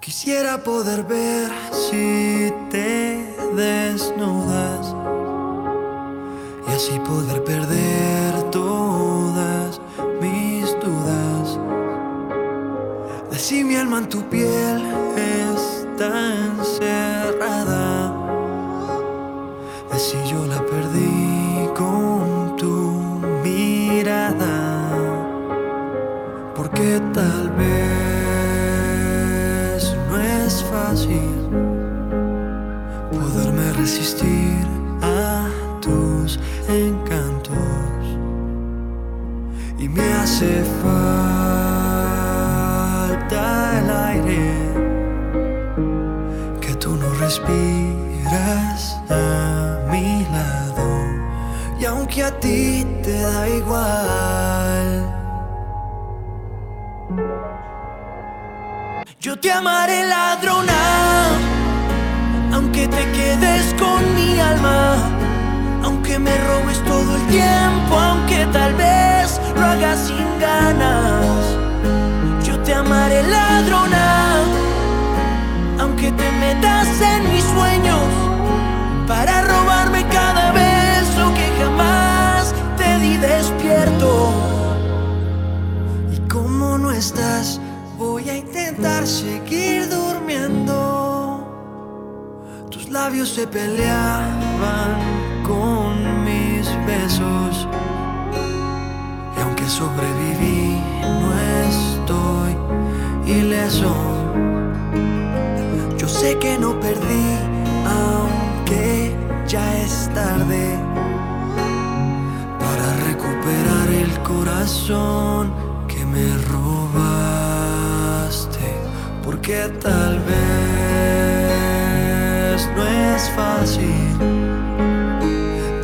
Quisiera poder ver si te desnudas y así poder perder todas mis dudas. De si mi alma en tu piel está encerrada, de si yo la perdí con tu mirada, porque tal poderme resistir a tus encantos. Y me hace falta el aire que tú no respiras a mi lado. Y aunque a ti te da igual yo te amaré ladrona aunque te quedes con mi alma aunque me robes todo el tiempo, aunque tal vez lo hagas sin ganas. Yo te amaré ladrona, aunque te metas en mis sueños para robarme cada beso que jamás te di despierto. Y como no estás, voy a intentar seguir durmiendo. Tus labios se peleaban con mis besos. Y aunque sobreviví, no estoy ileso. Yo sé que no perdí, aunque ya es tarde. Para recuperar el corazón que me robaste. Porque tal vez no es fácil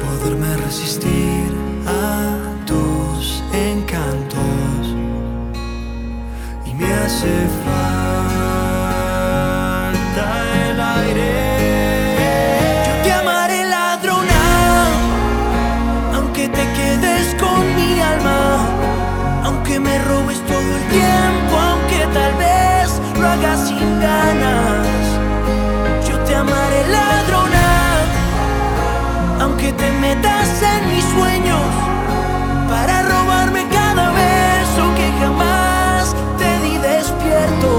poderme resistir a tus encantos y me hace falta te metas en mis sueños para robarme cada beso que jamás te di despierto.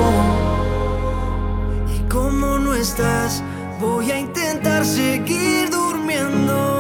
Y como no estás, voy a intentar seguir durmiendo.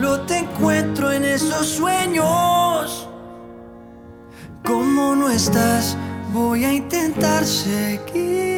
Solo te encuentro en esos sueños. Como no estás, voy a intentar seguir